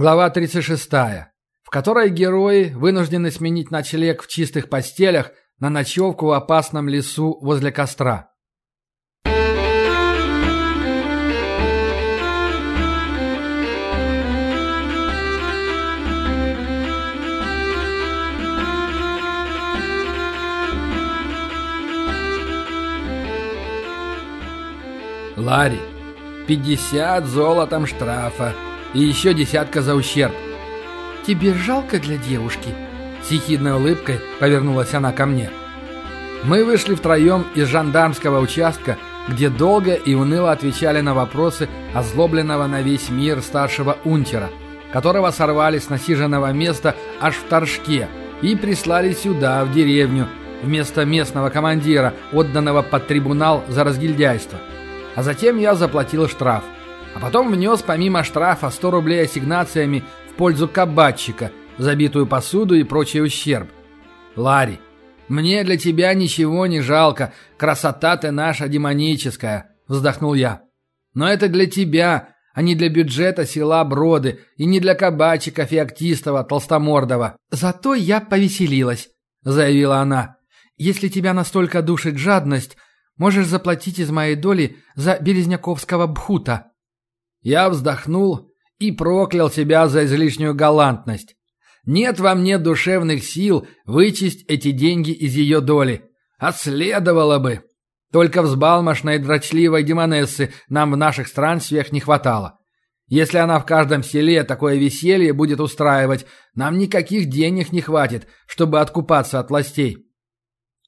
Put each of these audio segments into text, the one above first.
Глава 36, в которой герои вынуждены сменить ночлег в чистых постелях на ночевку в опасном лесу возле костра. Ларри, 50 золотом штрафа и еще десятка за ущерб. «Тебе жалко для девушки?» С ехидной улыбкой повернулась она ко мне. Мы вышли втроем из жандармского участка, где долго и уныло отвечали на вопросы озлобленного на весь мир старшего унтера, которого сорвали с насиженного места аж в Торжке и прислали сюда, в деревню, вместо местного командира, отданного под трибунал за разгильдяйство. А затем я заплатил штраф. А потом внес помимо штрафа 100 рублей ассигнациями в пользу кабачика, забитую посуду и прочий ущерб. Ларри, мне для тебя ничего не жалко, красота ты наша демоническая, вздохнул я. Но это для тебя, а не для бюджета села Броды и не для кабачика Феоктистова Толстомордова. Зато я повеселилась, заявила она. Если тебя настолько душит жадность, можешь заплатить из моей доли за Березняковского бхута. Я вздохнул и проклял себя за излишнюю галантность. Нет во мне душевных сил вычесть эти деньги из ее доли. А следовало бы. Только взбалмошной дрочливой демонессы нам в наших странствиях не хватало. Если она в каждом селе такое веселье будет устраивать, нам никаких денег не хватит, чтобы откупаться от властей.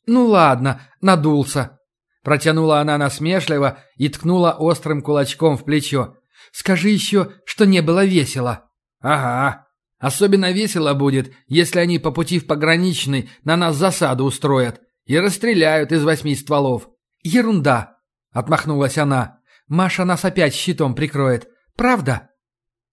«Ну ладно, надулся», — протянула она насмешливо и ткнула острым кулачком в плечо. Скажи еще, что не было весело». «Ага. Особенно весело будет, если они по пути в пограничный на нас засаду устроят и расстреляют из восьми стволов». «Ерунда», — отмахнулась она. «Маша нас опять щитом прикроет. Правда?»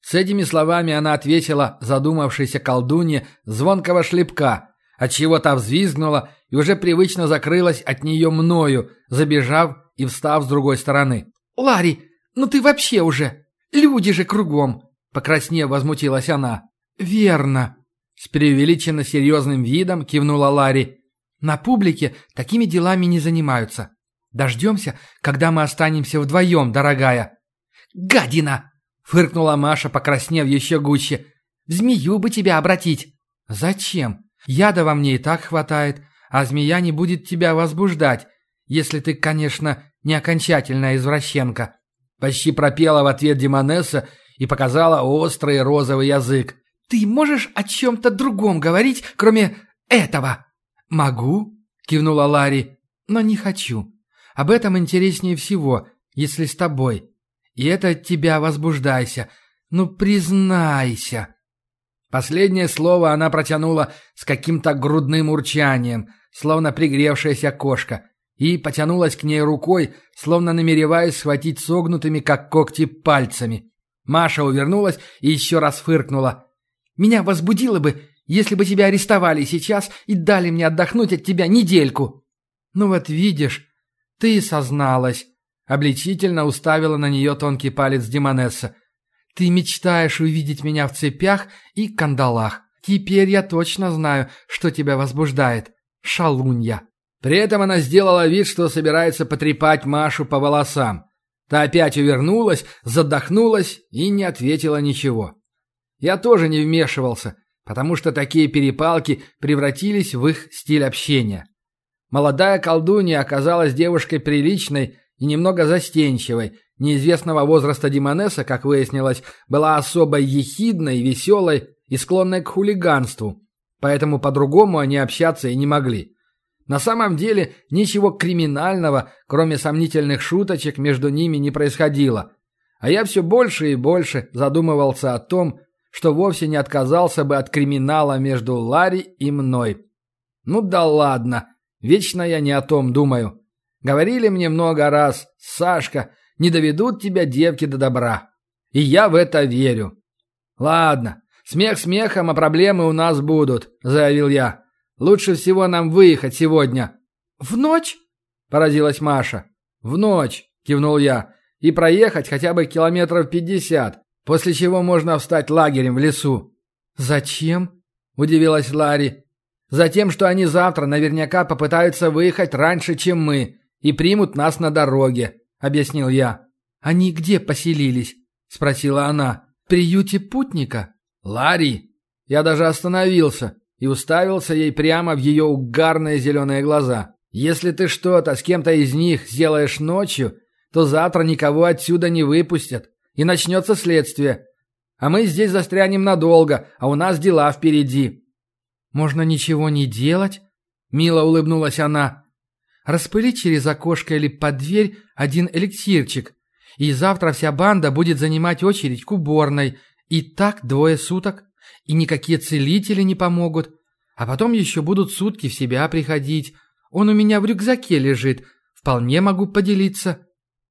С этими словами она ответила задумавшейся колдунье звонкого шлепка, отчего та взвизгнула и уже привычно закрылась от нее мною, забежав и встав с другой стороны. «Ларри, ну ты вообще уже...» Люди же кругом!» — покраснев, возмутилась она. «Верно!» — с преувеличенно серьезным видом кивнула Ларри. «На публике такими делами не занимаются. Дождемся, когда мы останемся вдвоем, дорогая». «Гадина!» — фыркнула Маша, покраснев еще гуще. «В змею бы тебя обратить!» «Зачем? Яда во мне и так хватает, а змея не будет тебя возбуждать, если ты, конечно, не окончательная извращенка». Почти пропела в ответ Демонесса и показала острый розовый язык. «Ты можешь о чем-то другом говорить, кроме этого?» «Могу», — кивнула Ларри, — «но не хочу. Об этом интереснее всего, если с тобой. И это от тебя возбуждайся. Ну, признайся». Последнее слово она протянула с каким-то грудным урчанием, словно пригревшаяся кошка и потянулась к ней рукой, словно намереваясь схватить согнутыми, как когти, пальцами. Маша увернулась и еще раз фыркнула. «Меня возбудило бы, если бы тебя арестовали сейчас и дали мне отдохнуть от тебя недельку». «Ну вот видишь, ты созналась», — обличительно уставила на нее тонкий палец Демонесса. «Ты мечтаешь увидеть меня в цепях и кандалах. Теперь я точно знаю, что тебя возбуждает. Шалунья». При этом она сделала вид, что собирается потрепать Машу по волосам. Та опять увернулась, задохнулась и не ответила ничего. Я тоже не вмешивался, потому что такие перепалки превратились в их стиль общения. Молодая колдунья оказалась девушкой приличной и немного застенчивой. Неизвестного возраста Димонеса, как выяснилось, была особо ехидной, веселой и склонной к хулиганству. Поэтому по-другому они общаться и не могли. На самом деле ничего криминального, кроме сомнительных шуточек, между ними не происходило. А я все больше и больше задумывался о том, что вовсе не отказался бы от криминала между Ларри и мной. Ну да ладно, вечно я не о том думаю. Говорили мне много раз, Сашка, не доведут тебя девки до добра. И я в это верю. Ладно, смех смехом, а проблемы у нас будут, заявил я. Лучше всего нам выехать сегодня». «В ночь?» – поразилась Маша. «В ночь», – кивнул я. «И проехать хотя бы километров пятьдесят. После чего можно встать лагерем в лесу». «Зачем?» – удивилась Ларри. «Затем, что они завтра наверняка попытаются выехать раньше, чем мы, и примут нас на дороге», – объяснил я. «Они где поселились?» – спросила она. «В приюте путника?» «Ларри!» Я даже остановился и уставился ей прямо в ее угарные зеленые глаза. «Если ты что-то с кем-то из них сделаешь ночью, то завтра никого отсюда не выпустят, и начнется следствие. А мы здесь застрянем надолго, а у нас дела впереди». «Можно ничего не делать?» – мило улыбнулась она. «Распылить через окошко или под дверь один эликсирчик, и завтра вся банда будет занимать очередь к уборной, и так двое суток, и никакие целители не помогут. А потом еще будут сутки в себя приходить. Он у меня в рюкзаке лежит, вполне могу поделиться».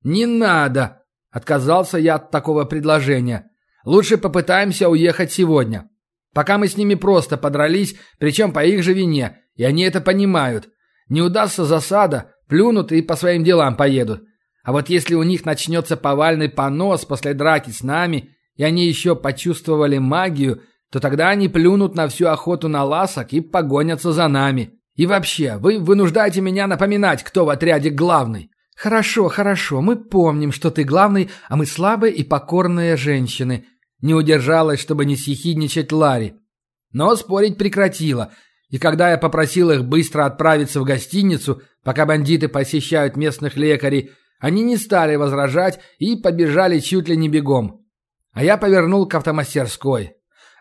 «Не надо!» – отказался я от такого предложения. «Лучше попытаемся уехать сегодня. Пока мы с ними просто подрались, причем по их же вине, и они это понимают. Не удастся засада, плюнут и по своим делам поедут. А вот если у них начнется повальный понос после драки с нами, и они еще почувствовали магию, то тогда они плюнут на всю охоту на ласок и погонятся за нами. И вообще, вы вынуждаете меня напоминать, кто в отряде главный. Хорошо, хорошо, мы помним, что ты главный, а мы слабые и покорные женщины. Не удержалась, чтобы не съехидничать Ларри. Но спорить прекратила. И когда я попросил их быстро отправиться в гостиницу, пока бандиты посещают местных лекарей, они не стали возражать и побежали чуть ли не бегом. А я повернул к автомастерской.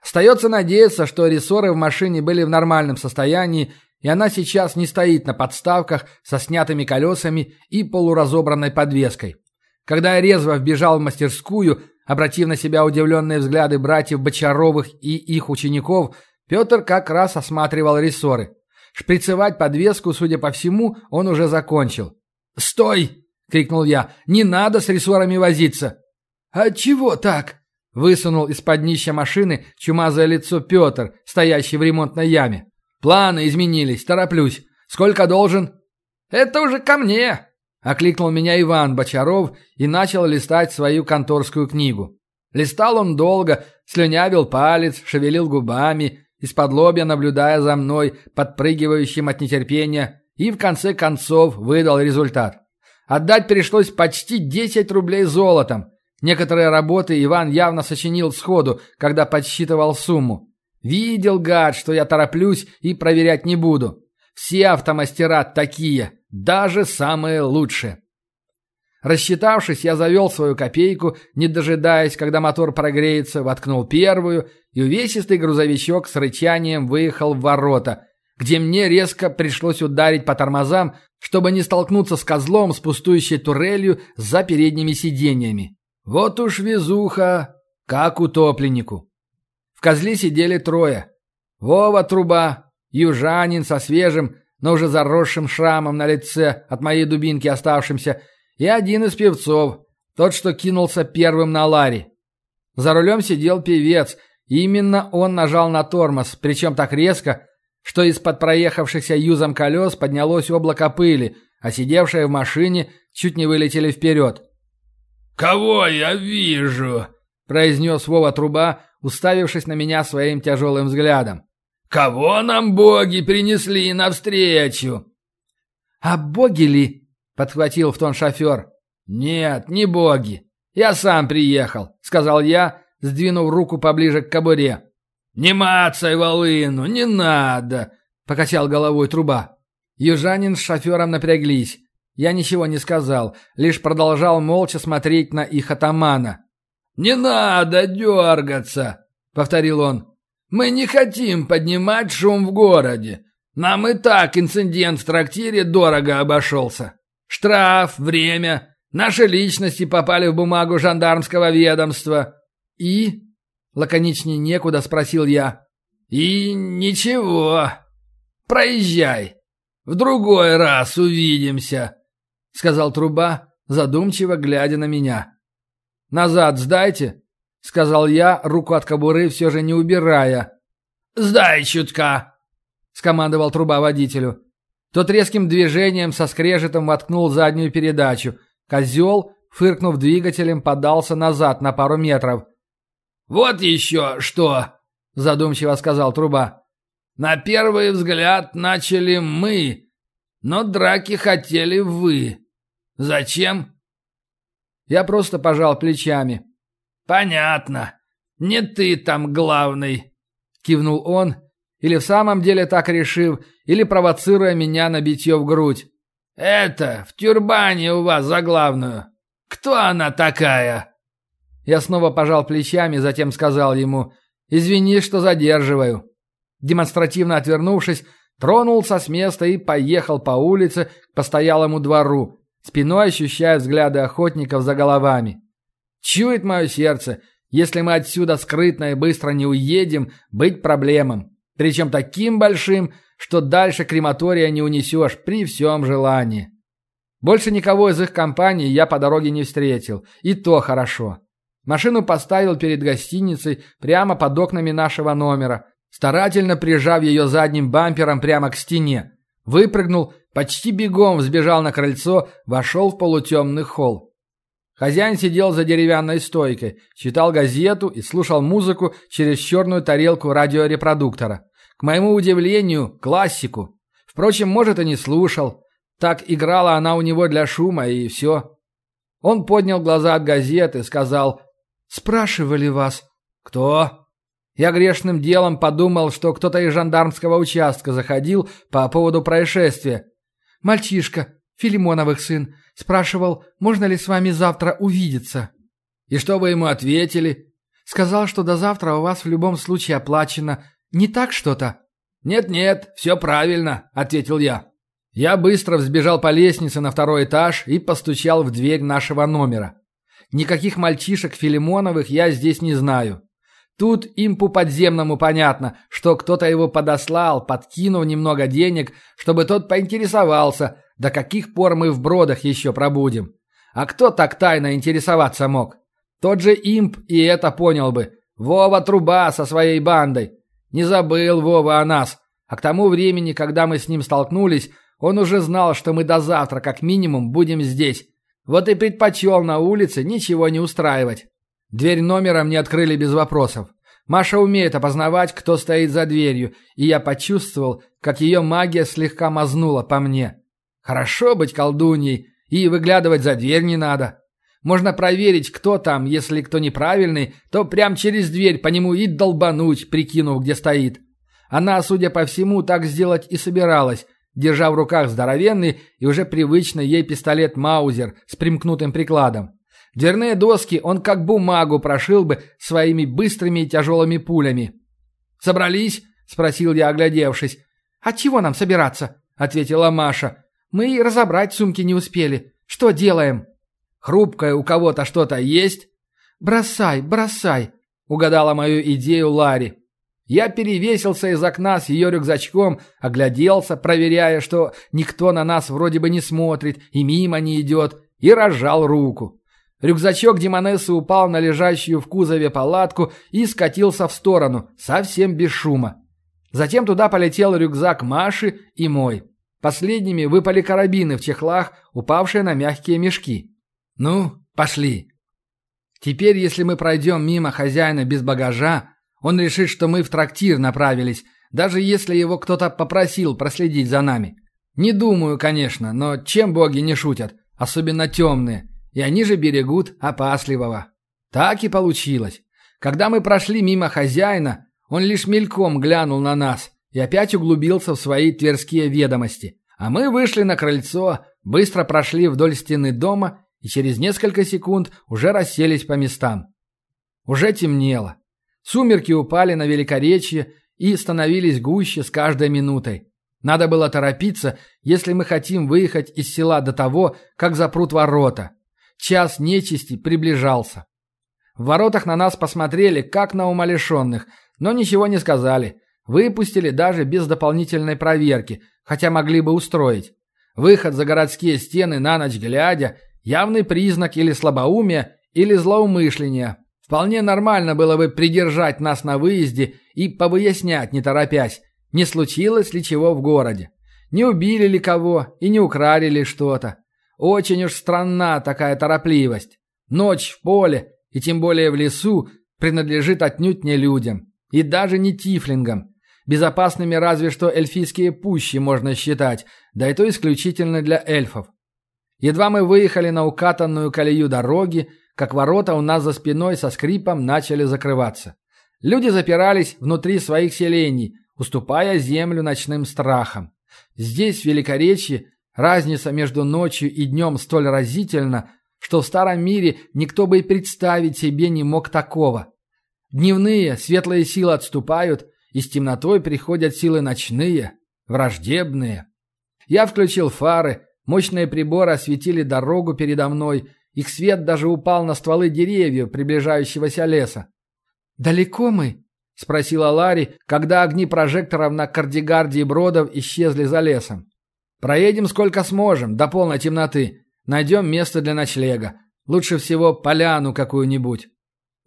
Остается надеяться, что рессоры в машине были в нормальном состоянии, и она сейчас не стоит на подставках со снятыми колесами и полуразобранной подвеской. Когда я резво вбежал в мастерскую, обратив на себя удивленные взгляды братьев Бочаровых и их учеников, Петр как раз осматривал рессоры. Шприцевать подвеску, судя по всему, он уже закончил. «Стой!» — крикнул я. «Не надо с рессорами возиться!» «А чего так?» — высунул из-под днища машины чумазое лицо Петр, стоящий в ремонтной яме. «Планы изменились, тороплюсь. Сколько должен?» «Это уже ко мне!» — окликнул меня Иван Бочаров и начал листать свою конторскую книгу. Листал он долго, слюнявил палец, шевелил губами, из-под лобья наблюдая за мной, подпрыгивающим от нетерпения, и в конце концов выдал результат. Отдать пришлось почти 10 рублей золотом. Некоторые работы Иван явно сочинил сходу, когда подсчитывал сумму. Видел, гад, что я тороплюсь и проверять не буду. Все автомастера такие, даже самые лучшие. Рассчитавшись, я завел свою копейку, не дожидаясь, когда мотор прогреется, воткнул первую, и увесистый грузовичок с рычанием выехал в ворота, где мне резко пришлось ударить по тормозам, чтобы не столкнуться с козлом с пустующей турелью за передними сиденьями. Вот уж везуха, как утопленнику. В козле сидели трое. Вова Труба, южанин со свежим, но уже заросшим шрамом на лице от моей дубинки оставшимся, и один из певцов, тот, что кинулся первым на Ларе. За рулем сидел певец, именно он нажал на тормоз, причем так резко, что из-под проехавшихся юзом колес поднялось облако пыли, а сидевшие в машине чуть не вылетели вперед. «Кого я вижу?» – произнес Вова Труба, уставившись на меня своим тяжелым взглядом. «Кого нам боги принесли навстречу?» «А боги ли?» – подхватил в тон шофер. «Нет, не боги. Я сам приехал», – сказал я, сдвинув руку поближе к кобуре. «Не мацай волыну, не надо!» — покачал головой труба. Южанин с шофером напряглись. Я ничего не сказал, лишь продолжал молча смотреть на их атамана. «Не надо дергаться!» — повторил он. «Мы не хотим поднимать шум в городе. Нам и так инцидент в трактире дорого обошелся. Штраф, время, наши личности попали в бумагу жандармского ведомства. И Лаконичнее некуда спросил я. «И ничего. Проезжай. В другой раз увидимся», — сказал труба, задумчиво глядя на меня. «Назад сдайте», — сказал я, руку от кобуры все же не убирая. «Сдай чутка», — скомандовал труба водителю. Тот резким движением со скрежетом воткнул заднюю передачу. Козел, фыркнув двигателем, подался назад на пару метров — «Вот еще что!» — задумчиво сказал труба. «На первый взгляд начали мы, но драки хотели вы. Зачем?» Я просто пожал плечами. «Понятно. Не ты там главный», — кивнул он, или в самом деле так решив, или провоцируя меня на битье в грудь. «Это, в тюрбане у вас за главную. Кто она такая?» Я снова пожал плечами, затем сказал ему «Извини, что задерживаю». Демонстративно отвернувшись, тронулся с места и поехал по улице к постоялому двору, спиной ощущая взгляды охотников за головами. Чует мое сердце, если мы отсюда скрытно и быстро не уедем, быть проблемам. Причем таким большим, что дальше крематория не унесешь при всем желании. Больше никого из их компании я по дороге не встретил, и то хорошо. Машину поставил перед гостиницей прямо под окнами нашего номера, старательно прижав ее задним бампером прямо к стене. Выпрыгнул, почти бегом взбежал на крыльцо, вошел в полутемный холл. Хозяин сидел за деревянной стойкой, читал газету и слушал музыку через черную тарелку радиорепродуктора. К моему удивлению, классику. Впрочем, может, и не слушал. Так играла она у него для шума, и все. Он поднял глаза от газеты, сказал «Спрашивали вас». «Кто?» Я грешным делом подумал, что кто-то из жандармского участка заходил по поводу происшествия. «Мальчишка, Филимоновых сын, спрашивал, можно ли с вами завтра увидеться». «И что вы ему ответили?» «Сказал, что до завтра у вас в любом случае оплачено. Не так что-то?» «Нет-нет, все правильно», — ответил я. Я быстро взбежал по лестнице на второй этаж и постучал в дверь нашего номера. Никаких мальчишек Филимоновых я здесь не знаю. Тут им по подземному понятно, что кто-то его подослал, подкинув немного денег, чтобы тот поинтересовался, до каких пор мы в бродах еще пробудем. А кто так тайно интересоваться мог? Тот же имп и это понял бы. Вова Труба со своей бандой. Не забыл Вова о нас. А к тому времени, когда мы с ним столкнулись, он уже знал, что мы до завтра как минимум будем здесь. Вот и предпочел на улице ничего не устраивать. Дверь номера мне открыли без вопросов. Маша умеет опознавать, кто стоит за дверью, и я почувствовал, как ее магия слегка мазнула по мне. Хорошо быть колдуньей, и выглядывать за дверь не надо. Можно проверить, кто там, если кто неправильный, то прям через дверь по нему и долбануть, прикинув, где стоит. Она, судя по всему, так сделать и собиралась, держа в руках здоровенный и уже привычный ей пистолет Маузер с примкнутым прикладом. Дверные доски он как бумагу прошил бы своими быстрыми и тяжелыми пулями. «Собрались?» – спросил я, оглядевшись. «А чего нам собираться?» – ответила Маша. «Мы и разобрать сумки не успели. Что делаем?» «Хрупкое у кого-то что-то есть?» «Бросай, бросай!» – угадала мою идею Ларри. Я перевесился из окна с ее рюкзачком, огляделся, проверяя, что никто на нас вроде бы не смотрит и мимо не идет, и разжал руку. Рюкзачок Демонессы упал на лежащую в кузове палатку и скатился в сторону, совсем без шума. Затем туда полетел рюкзак Маши и мой. Последними выпали карабины в чехлах, упавшие на мягкие мешки. «Ну, пошли». Теперь, если мы пройдем мимо хозяина без багажа, он решит, что мы в трактир направились, даже если его кто-то попросил проследить за нами. Не думаю, конечно, но чем боги не шутят, особенно темные, и они же берегут опасливого. Так и получилось. Когда мы прошли мимо хозяина, он лишь мельком глянул на нас и опять углубился в свои тверские ведомости. А мы вышли на крыльцо, быстро прошли вдоль стены дома и через несколько секунд уже расселись по местам. Уже темнело. Сумерки упали на великоречье и становились гуще с каждой минутой. Надо было торопиться, если мы хотим выехать из села до того, как запрут ворота. Час нечисти приближался. В воротах на нас посмотрели, как на умалишенных, но ничего не сказали. Выпустили даже без дополнительной проверки, хотя могли бы устроить. Выход за городские стены на ночь глядя – явный признак или слабоумия, или злоумышления, Вполне нормально было бы придержать нас на выезде и повыяснять, не торопясь, не случилось ли чего в городе. Не убили ли кого и не украли ли что-то. Очень уж странна такая торопливость. Ночь в поле, и тем более в лесу, принадлежит отнюдь не людям. И даже не тифлингам. Безопасными разве что эльфийские пущи можно считать, да и то исключительно для эльфов. Едва мы выехали на укатанную колею дороги, как ворота у нас за спиной со скрипом начали закрываться. Люди запирались внутри своих селений, уступая землю ночным страхам. Здесь, в Великоречье, разница между ночью и днем столь разительна, что в старом мире никто бы и представить себе не мог такого. Дневные, светлые силы отступают, и с темнотой приходят силы ночные, враждебные. Я включил фары, мощные приборы осветили дорогу передо мной, их свет даже упал на стволы деревьев приближающегося леса. «Далеко мы?» — спросила Ларри, когда огни прожекторов на кардигарде и бродов исчезли за лесом. «Проедем сколько сможем, до полной темноты. Найдем место для ночлега. Лучше всего поляну какую-нибудь».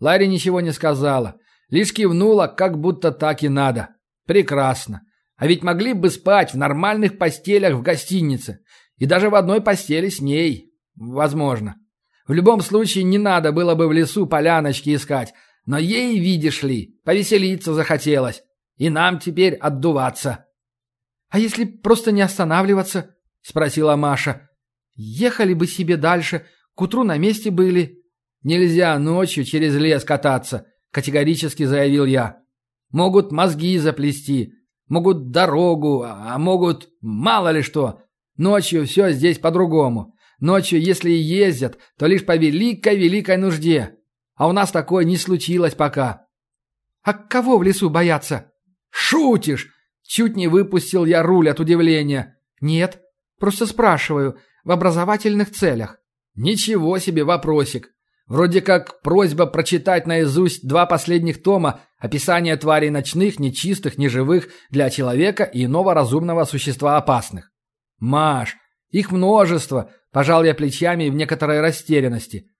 Ларри ничего не сказала, лишь кивнула, как будто так и надо. «Прекрасно. А ведь могли бы спать в нормальных постелях в гостинице. И даже в одной постели с ней. Возможно. В любом случае не надо было бы в лесу поляночки искать. Но ей, видишь ли, повеселиться захотелось. И нам теперь отдуваться. «А если просто не останавливаться?» — спросила Маша. «Ехали бы себе дальше, к утру на месте были». «Нельзя ночью через лес кататься», — категорически заявил я. «Могут мозги заплести, могут дорогу, а могут мало ли что. Ночью все здесь по-другому. Ночью, если и ездят, то лишь по великой-великой нужде. А у нас такое не случилось пока. А кого в лесу бояться? Шутишь? Чуть не выпустил я руль от удивления. Нет, просто спрашиваю, в образовательных целях. Ничего себе вопросик. Вроде как просьба прочитать наизусть два последних тома описания тварей ночных, нечистых, неживых, для человека и иного разумного существа опасных. Маш, их множество, пожал я плечами в некоторой растерянности.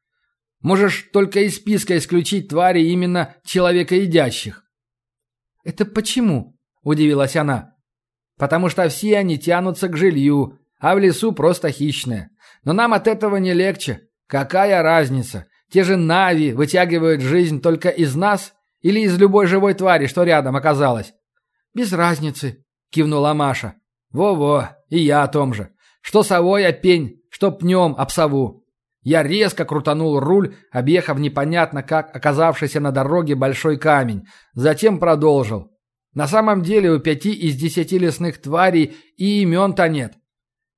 Можешь только из списка исключить твари именно человекоедящих. Это почему? Удивилась она. Потому что все они тянутся к жилью, а в лесу просто хищные. Но нам от этого не легче. Какая разница? Те же Нави вытягивают жизнь только из нас или из любой живой твари, что рядом оказалась? Без разницы, кивнула Маша. Во-во, и я о том же. Что совой о пень, что пнем об сову. Я резко крутанул руль, объехав непонятно как оказавшийся на дороге большой камень. Затем продолжил. На самом деле у пяти из десяти лесных тварей и имен-то нет.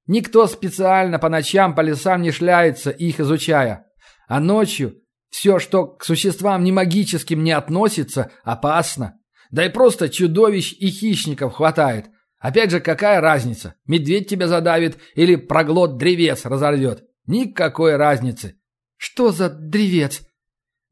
Никто специально по ночам по лесам не шляется, их изучая. А ночью все, что к существам не магическим не относится, опасно. Да и просто чудовищ и хищников хватает. Опять же, какая разница, медведь тебя задавит или проглот древес разорвет? Никакой разницы. Что за древец?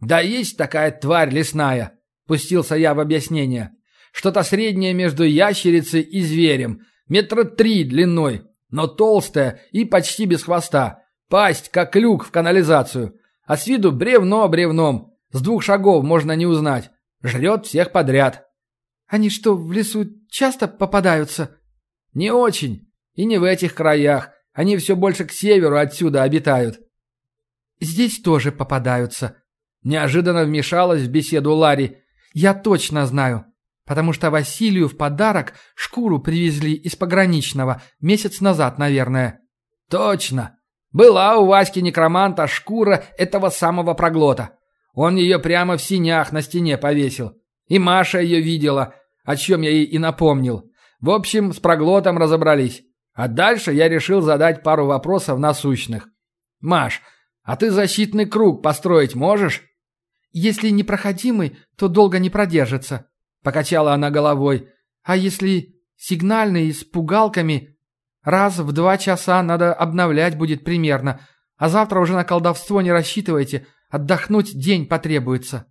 Да есть такая тварь лесная, пустился я в объяснение. Что-то среднее между ящерицей и зверем, метра три длиной, но толстая и почти без хвоста. Пасть, как люк в канализацию. А с виду бревно бревном. С двух шагов можно не узнать. Жрет всех подряд. Они что, в лесу часто попадаются? Не очень. И не в этих краях. Они все больше к северу отсюда обитают. Здесь тоже попадаются. Неожиданно вмешалась в беседу Ларри. Я точно знаю. Потому что Василию в подарок шкуру привезли из пограничного месяц назад, наверное. Точно. Была у Васьки некроманта шкура этого самого проглота. Он ее прямо в синях на стене повесил. И Маша ее видела, о чем я ей и напомнил. В общем, с проглотом разобрались. А дальше я решил задать пару вопросов насущных. «Маш, а ты защитный круг построить можешь?» «Если непроходимый, то долго не продержится», — покачала она головой. «А если сигнальный с пугалками, раз в два часа надо обновлять будет примерно, а завтра уже на колдовство не рассчитывайте, отдохнуть день потребуется».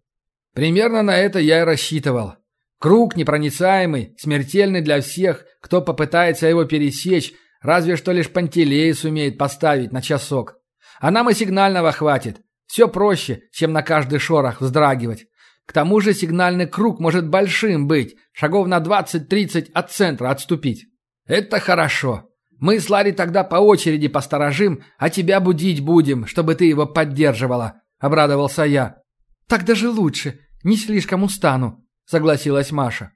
Примерно на это я и рассчитывал. Круг непроницаемый, смертельный для всех, кто попытается его пересечь, разве что лишь Пантелей сумеет поставить на часок. А нам и сигнального хватит. Все проще, чем на каждый шорох вздрагивать. К тому же сигнальный круг может большим быть, шагов на 20-30 от центра отступить. Это хорошо. Мы с Ларри тогда по очереди посторожим, а тебя будить будем, чтобы ты его поддерживала, обрадовался я. Так даже лучше. не слишком устану», — согласилась Маша.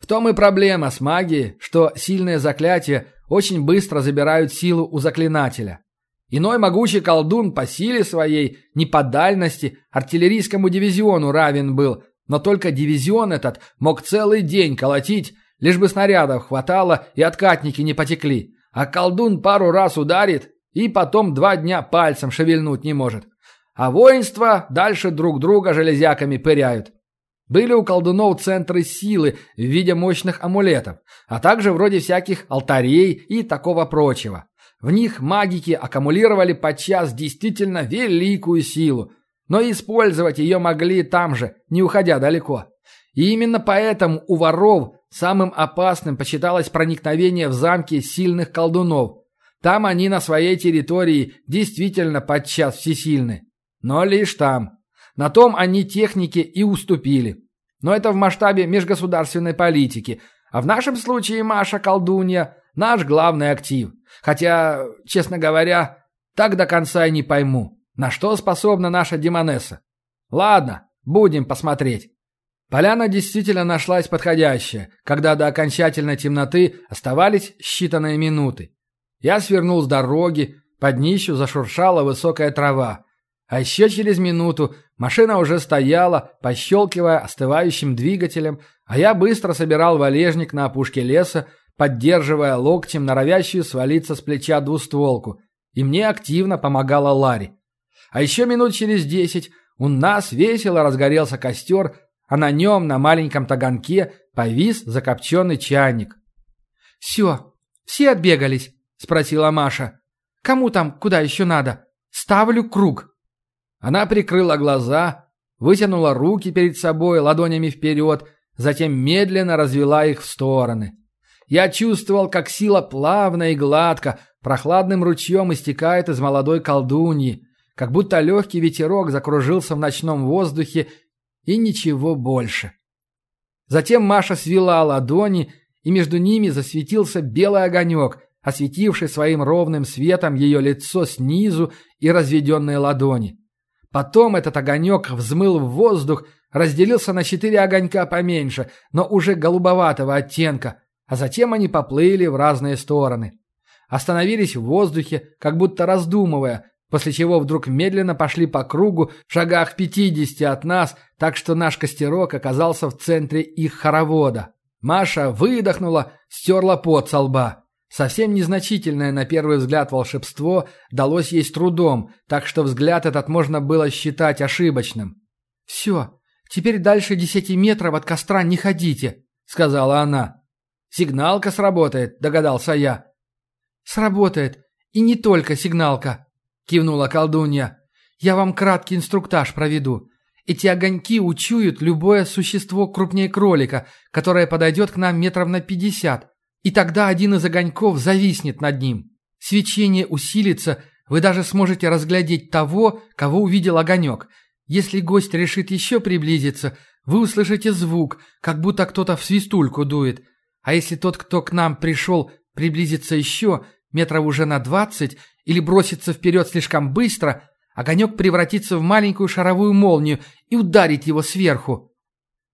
В том и проблема с магией, что сильные заклятия очень быстро забирают силу у заклинателя. Иной могучий колдун по силе своей, не по дальности, артиллерийскому дивизиону равен был, но только дивизион этот мог целый день колотить, лишь бы снарядов хватало и откатники не потекли. А колдун пару раз ударит и потом два дня пальцем шевельнуть не может. А воинство дальше друг друга железяками пыряют. Были у колдунов центры силы в виде мощных амулетов, а также вроде всяких алтарей и такого прочего. В них магики аккумулировали подчас действительно великую силу, но использовать ее могли там же, не уходя далеко. И именно поэтому у воров самым опасным почиталось проникновение в замки сильных колдунов. Там они на своей территории действительно подчас всесильны. Но лишь там. На том они технике и уступили. Но это в масштабе межгосударственной политики. А в нашем случае Маша колдунья – наш главный актив. Хотя, честно говоря, так до конца и не пойму, на что способна наша Демонесса. Ладно, будем посмотреть. Поляна действительно нашлась подходящая, когда до окончательной темноты оставались считанные минуты. Я свернул с дороги, под днищу зашуршала высокая трава. А еще через минуту машина уже стояла, пощелкивая остывающим двигателем, а я быстро собирал валежник на опушке леса, поддерживая локтем норовящую свалиться с плеча двустволку. И мне активно помогала Ларри. А еще минут через десять у нас весело разгорелся костер, а на нем на маленьком таганке повис закопченный чайник. «Все, все отбегались?» – спросила Маша. «Кому там куда еще надо? Ставлю круг». Она прикрыла глаза, вытянула руки перед собой ладонями вперед, затем медленно развела их в стороны. Я чувствовал, как сила плавно и гладко, прохладным ручьем истекает из молодой колдуньи, как будто легкий ветерок закружился в ночном воздухе и ничего больше. Затем Маша свела ладони, и между ними засветился белый огонек, осветивший своим ровным светом ее лицо снизу и разведенные ладони. Потом этот огонек взмыл в воздух, разделился на четыре огонька поменьше, но уже голубоватого оттенка, а затем они поплыли в разные стороны. Остановились в воздухе, как будто раздумывая, после чего вдруг медленно пошли по кругу в шагах пятидесяти от нас, так что наш костерок оказался в центре их хоровода. Маша выдохнула, стерла пот со лба. Совсем незначительное на первый взгляд волшебство далось ей с трудом, так что взгляд этот можно было считать ошибочным. «Все, теперь дальше десяти метров от костра не ходите», — сказала она. «Сигналка сработает», — догадался я. «Сработает. И не только сигналка», — кивнула колдунья. «Я вам краткий инструктаж проведу. Эти огоньки учуют любое существо крупнее кролика, которое подойдет к нам метров на пятьдесят. И тогда один из огоньков зависнет над ним. Свечение усилится, вы даже сможете разглядеть того, кого увидел огонек. Если гость решит еще приблизиться, вы услышите звук, как будто кто-то в свистульку дует. А если тот, кто к нам пришел, приблизится еще, метров уже на двадцать, или бросится вперед слишком быстро, огонек превратится в маленькую шаровую молнию и ударит его сверху.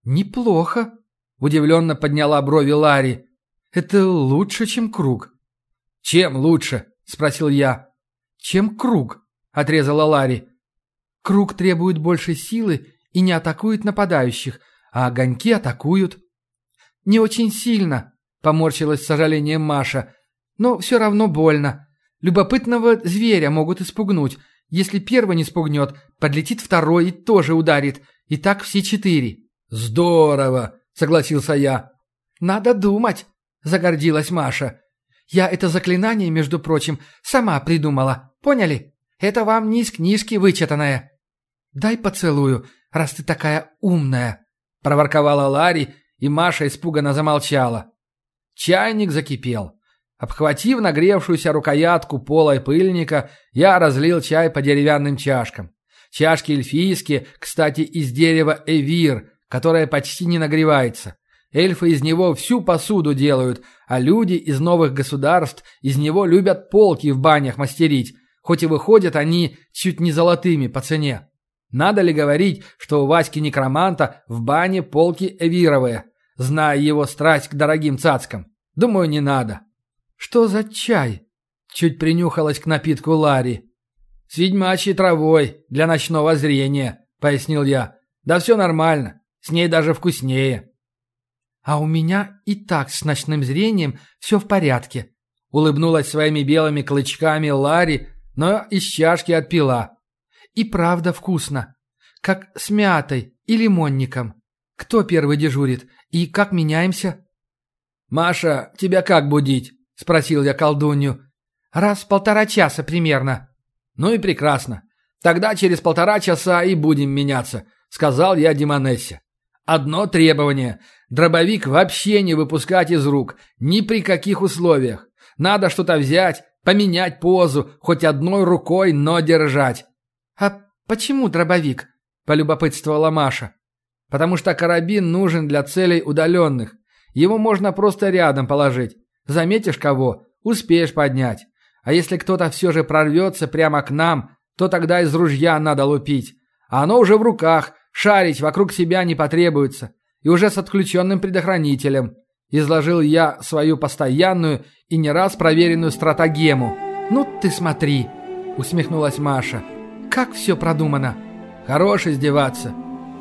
«Неплохо», — удивленно подняла брови Ларри. Это лучше, чем круг. Чем лучше? спросил я. Чем круг? отрезала Ларри. Круг требует больше силы и не атакует нападающих, а огоньки атакуют. Не очень сильно, поморщилась с сожалением Маша. Но все равно больно. Любопытного зверя могут испугнуть. Если первый не спугнет, подлетит второй и тоже ударит. И так все четыре. Здорово, согласился я. Надо думать, загордилась Маша. «Я это заклинание, между прочим, сама придумала. Поняли? Это вам не из книжки вычитанное». «Дай поцелую, раз ты такая умная», — проворковала Ларри, и Маша испуганно замолчала. Чайник закипел. Обхватив нагревшуюся рукоятку пола и пыльника, я разлил чай по деревянным чашкам. Чашки эльфийские, кстати, из дерева эвир, которое почти не нагревается. Эльфы из него всю посуду делают, а люди из новых государств из него любят полки в банях мастерить, хоть и выходят они чуть не золотыми по цене. Надо ли говорить, что у Васьки-некроманта в бане полки эвировые, зная его страсть к дорогим цацкам? Думаю, не надо. «Что за чай?» Чуть принюхалась к напитку Ларри. «С ведьмачьей травой, для ночного зрения», — пояснил я. «Да все нормально, с ней даже вкуснее». «А у меня и так с ночным зрением все в порядке», — улыбнулась своими белыми клычками Ларри, но из чашки отпила. «И правда вкусно, как с мятой и лимонником. Кто первый дежурит и как меняемся?» «Маша, тебя как будить?» — спросил я колдунью. «Раз в полтора часа примерно». «Ну и прекрасно. Тогда через полтора часа и будем меняться», — сказал я Димонессе. «Одно требование. Дробовик вообще не выпускать из рук. Ни при каких условиях. Надо что-то взять, поменять позу, хоть одной рукой, но держать». «А почему дробовик?» — полюбопытствовала Маша. «Потому что карабин нужен для целей удаленных. Его можно просто рядом положить. Заметишь кого, успеешь поднять. А если кто-то все же прорвется прямо к нам, то тогда из ружья надо лупить. А оно уже в руках, шарить вокруг себя не потребуется. И уже с отключенным предохранителем. Изложил я свою постоянную и не раз проверенную стратагему. «Ну ты смотри», — усмехнулась Маша. «Как все продумано». «Хорош издеваться.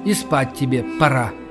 И спать тебе пора».